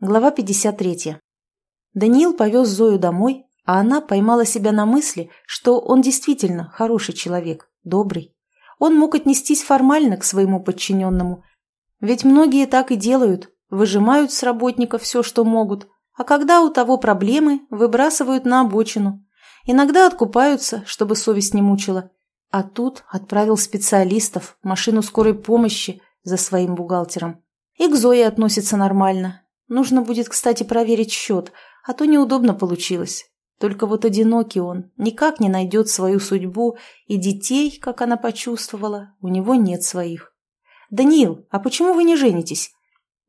Глава 53. Даниил повез Зою домой, а она поймала себя на мысли, что он действительно хороший человек, добрый. Он мог отнестись формально к своему подчиненному. Ведь многие так и делают, выжимают с работника все, что могут, а когда у того проблемы, выбрасывают на обочину. Иногда откупаются, чтобы совесть не мучила. А тут отправил специалистов, машину скорой помощи за своим бухгалтером. И к Зое относится нормально, Нужно будет, кстати, проверить счет, а то неудобно получилось. Только вот одинокий он, никак не найдет свою судьбу, и детей, как она почувствовала, у него нет своих. «Даниил, а почему вы не женитесь?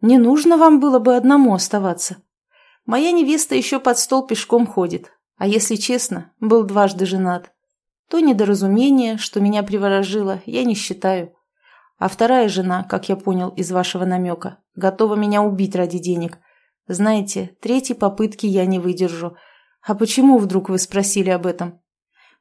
Не нужно вам было бы одному оставаться. Моя невеста еще под стол пешком ходит, а если честно, был дважды женат. То недоразумение, что меня приворожило, я не считаю. А вторая жена, как я понял из вашего намека, готова меня убить ради денег. Знаете, третьей попытки я не выдержу. А почему вдруг вы спросили об этом?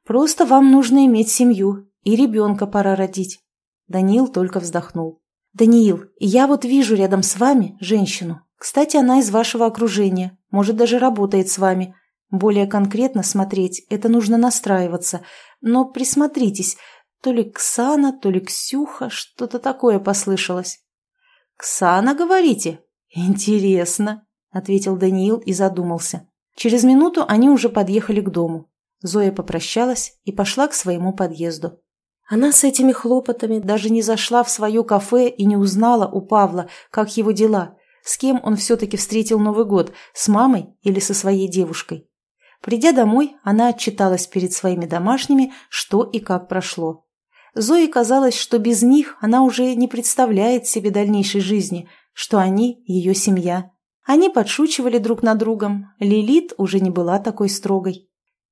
Просто вам нужно иметь семью, и ребенка пора родить. Даниил только вздохнул. «Даниил, я вот вижу рядом с вами женщину. Кстати, она из вашего окружения, может, даже работает с вами. Более конкретно смотреть, это нужно настраиваться. Но присмотритесь, то ли Ксана, то ли Ксюха, что-то такое послышалось. «Ксана, говорите? Интересно», — ответил Даниил и задумался. Через минуту они уже подъехали к дому. Зоя попрощалась и пошла к своему подъезду. Она с этими хлопотами даже не зашла в свое кафе и не узнала у Павла, как его дела, с кем он все-таки встретил Новый год, с мамой или со своей девушкой. Придя домой, она отчиталась перед своими домашними, что и как прошло. Зое казалось, что без них она уже не представляет себе дальнейшей жизни, что они – ее семья. Они подшучивали друг над другом. Лилит уже не была такой строгой.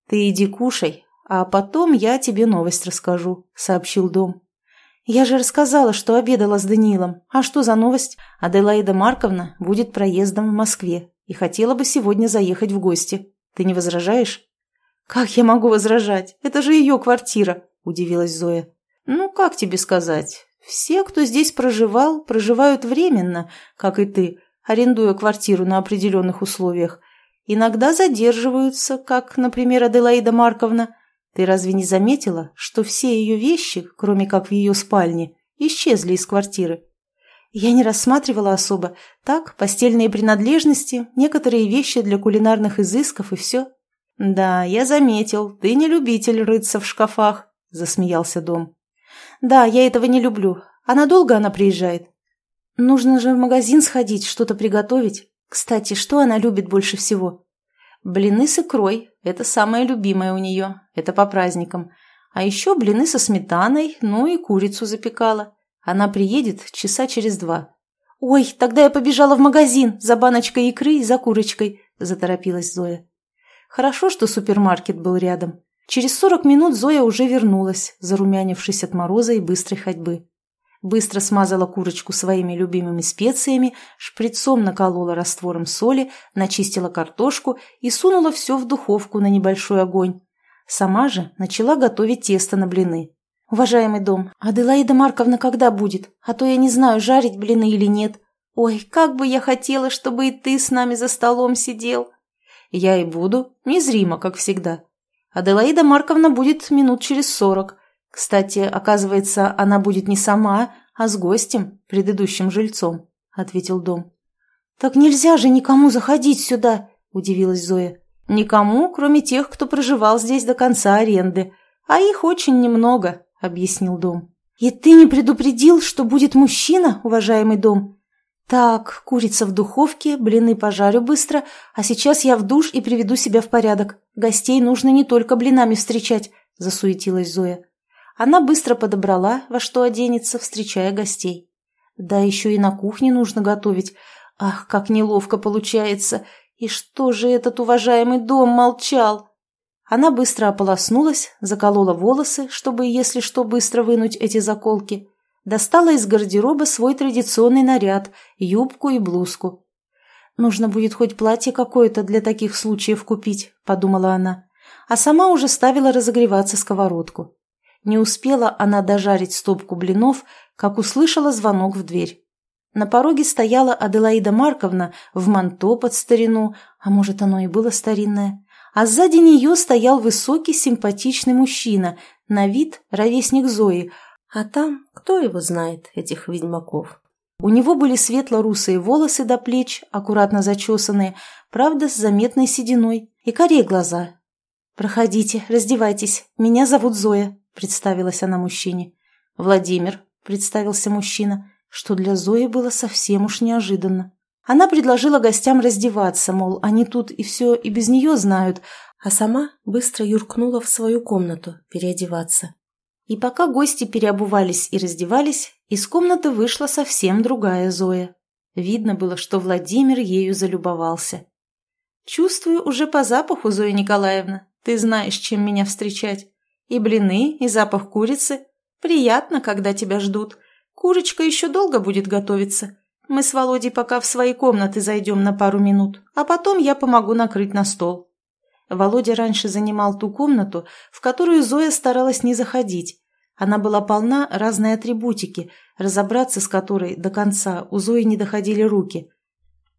«Ты иди кушай, а потом я тебе новость расскажу», – сообщил Дом. «Я же рассказала, что обедала с Даниилом. А что за новость? Аделаида Марковна будет проездом в Москве и хотела бы сегодня заехать в гости. Ты не возражаешь?» «Как я могу возражать? Это же ее квартира», – удивилась Зоя. «Ну, как тебе сказать? Все, кто здесь проживал, проживают временно, как и ты, арендуя квартиру на определенных условиях. Иногда задерживаются, как, например, Аделаида Марковна. Ты разве не заметила, что все ее вещи, кроме как в ее спальне, исчезли из квартиры? Я не рассматривала особо. Так, постельные принадлежности, некоторые вещи для кулинарных изысков и все. Да, я заметил, ты не любитель рыться в шкафах, засмеялся Дом. «Да, я этого не люблю. А надолго она приезжает?» «Нужно же в магазин сходить, что-то приготовить. Кстати, что она любит больше всего?» «Блины с икрой. Это самое любимое у нее. Это по праздникам. А еще блины со сметаной, ну и курицу запекала. Она приедет часа через два». «Ой, тогда я побежала в магазин за баночкой икры и за курочкой», – заторопилась Зоя. Хорошо, что супермаркет был рядом. Через сорок минут Зоя уже вернулась, зарумянившись от мороза и быстрой ходьбы. Быстро смазала курочку своими любимыми специями, шприцом наколола раствором соли, начистила картошку и сунула все в духовку на небольшой огонь. Сама же начала готовить тесто на блины. «Уважаемый дом, Аделаида Марковна когда будет? А то я не знаю, жарить блины или нет. Ой, как бы я хотела, чтобы и ты с нами за столом сидел!» «Я и буду, незримо, как всегда», Аделаида Марковна будет минут через сорок. Кстати, оказывается, она будет не сама, а с гостем, предыдущим жильцом», — ответил Дом. «Так нельзя же никому заходить сюда», — удивилась Зоя. «Никому, кроме тех, кто проживал здесь до конца аренды. А их очень немного», — объяснил Дом. «И ты не предупредил, что будет мужчина, уважаемый Дом?» «Так, курица в духовке, блины пожарю быстро, а сейчас я в душ и приведу себя в порядок. Гостей нужно не только блинами встречать», – засуетилась Зоя. Она быстро подобрала, во что оденется, встречая гостей. «Да еще и на кухне нужно готовить. Ах, как неловко получается! И что же этот уважаемый дом молчал?» Она быстро ополоснулась, заколола волосы, чтобы, если что, быстро вынуть эти заколки – достала из гардероба свой традиционный наряд, юбку и блузку. «Нужно будет хоть платье какое-то для таких случаев купить», — подумала она, а сама уже ставила разогреваться сковородку. Не успела она дожарить стопку блинов, как услышала звонок в дверь. На пороге стояла Аделаида Марковна в манто под старину, а может, оно и было старинное. А сзади нее стоял высокий симпатичный мужчина, на вид ровесник Зои, а там кто его знает, этих ведьмаков. У него были светло-русые волосы до плеч, аккуратно зачесанные, правда, с заметной сединой, и корей глаза. «Проходите, раздевайтесь, меня зовут Зоя», — представилась она мужчине. «Владимир», — представился мужчина, что для Зои было совсем уж неожиданно. Она предложила гостям раздеваться, мол, они тут и все и без нее знают, а сама быстро юркнула в свою комнату переодеваться. И пока гости переобувались и раздевались, из комнаты вышла совсем другая Зоя. Видно было, что Владимир ею залюбовался. «Чувствую уже по запаху, Зоя Николаевна. Ты знаешь, чем меня встречать. И блины, и запах курицы. Приятно, когда тебя ждут. Курочка еще долго будет готовиться. Мы с Володей пока в свои комнаты зайдем на пару минут, а потом я помогу накрыть на стол. Володя раньше занимал ту комнату, в которую Зоя старалась не заходить. Она была полна разной атрибутики, разобраться с которой до конца у Зои не доходили руки.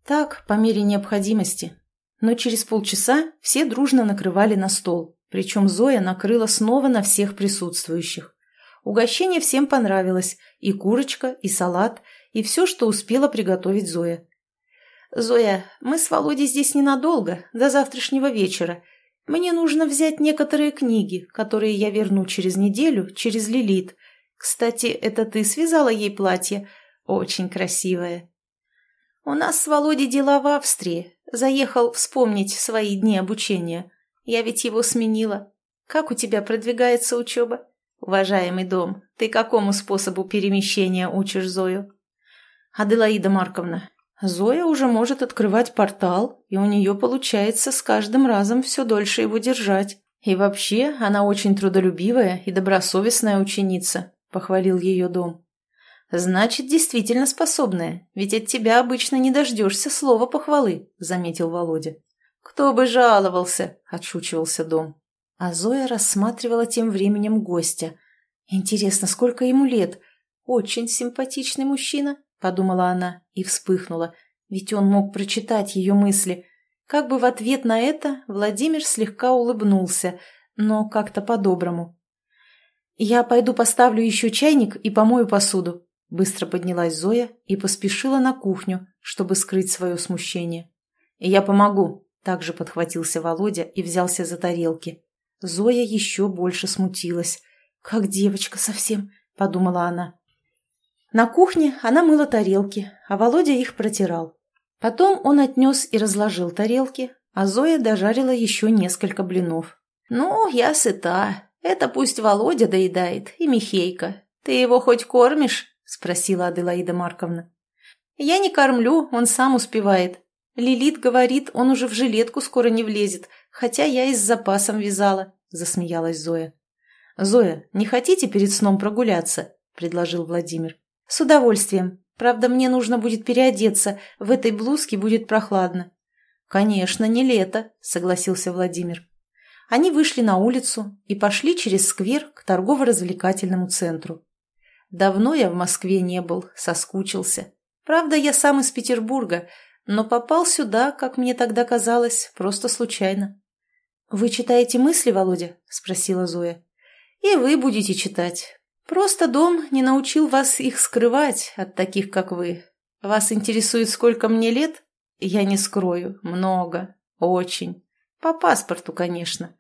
Так, по мере необходимости. Но через полчаса все дружно накрывали на стол, причем Зоя накрыла снова на всех присутствующих. Угощение всем понравилось, и курочка, и салат, и все, что успела приготовить Зоя. «Зоя, мы с Володей здесь ненадолго, до завтрашнего вечера. Мне нужно взять некоторые книги, которые я верну через неделю, через Лилит. Кстати, это ты связала ей платье? Очень красивое». «У нас с Володей дела в Австрии. Заехал вспомнить свои дни обучения. Я ведь его сменила. Как у тебя продвигается учеба? Уважаемый дом, ты какому способу перемещения учишь Зою?» «Аделаида Марковна, Зоя уже может открывать портал, и у нее получается с каждым разом все дольше его держать. И вообще, она очень трудолюбивая и добросовестная ученица», — похвалил ее дом. «Значит, действительно способная, ведь от тебя обычно не дождешься слова похвалы», — заметил Володя. «Кто бы жаловался», — отшучивался дом. А Зоя рассматривала тем временем гостя. «Интересно, сколько ему лет? Очень симпатичный мужчина, — подумала она и вспыхнула, ведь он мог прочитать ее мысли. Как бы в ответ на это Владимир слегка улыбнулся, но как-то по-доброму. «Я пойду поставлю еще чайник и помою посуду», — быстро поднялась Зоя и поспешила на кухню, чтобы скрыть свое смущение. «Я помогу», — также подхватился Володя и взялся за тарелки. Зоя еще больше смутилась. «Как девочка совсем», — подумала она. На кухне она мыла тарелки, а Володя их протирал. Потом он отнес и разложил тарелки, а Зоя дожарила еще несколько блинов. «Ну, я сыта. Это пусть Володя доедает и Михейка. Ты его хоть кормишь?» – спросила Аделаида Марковна. «Я не кормлю, он сам успевает. Лилит говорит, он уже в жилетку скоро не влезет, хотя я и с запасом вязала», – засмеялась Зоя. «Зоя, не хотите перед сном прогуляться?» – предложил Владимир. «С удовольствием. Правда, мне нужно будет переодеться. В этой блузке будет прохладно». «Конечно, не лето», — согласился Владимир. Они вышли на улицу и пошли через сквер к торгово-развлекательному центру. Давно я в Москве не был, соскучился. Правда, я сам из Петербурга, но попал сюда, как мне тогда казалось, просто случайно. «Вы читаете мысли, Володя?» – спросила Зоя. «И вы будете читать. Просто дом не научил вас их скрывать от таких, как вы. Вас интересует, сколько мне лет? Я не скрою. Много. Очень. По паспорту, конечно.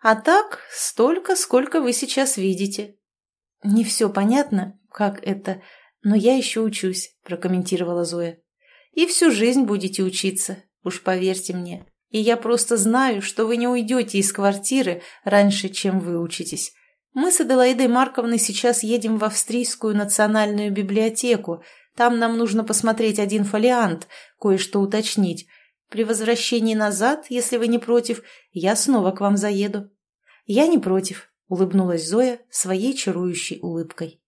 А так, столько, сколько вы сейчас видите. Не все понятно, как это, но я еще учусь, прокомментировала Зоя. И всю жизнь будете учиться, уж поверьте мне. И я просто знаю, что вы не уйдете из квартиры раньше, чем вы учитесь. Мы с Аделаидой Марковной сейчас едем в Австрийскую национальную библиотеку. Там нам нужно посмотреть один фолиант, кое-что уточнить. При возвращении назад, если вы не против, я снова к вам заеду». «Я не против», — улыбнулась Зоя своей чарующей улыбкой.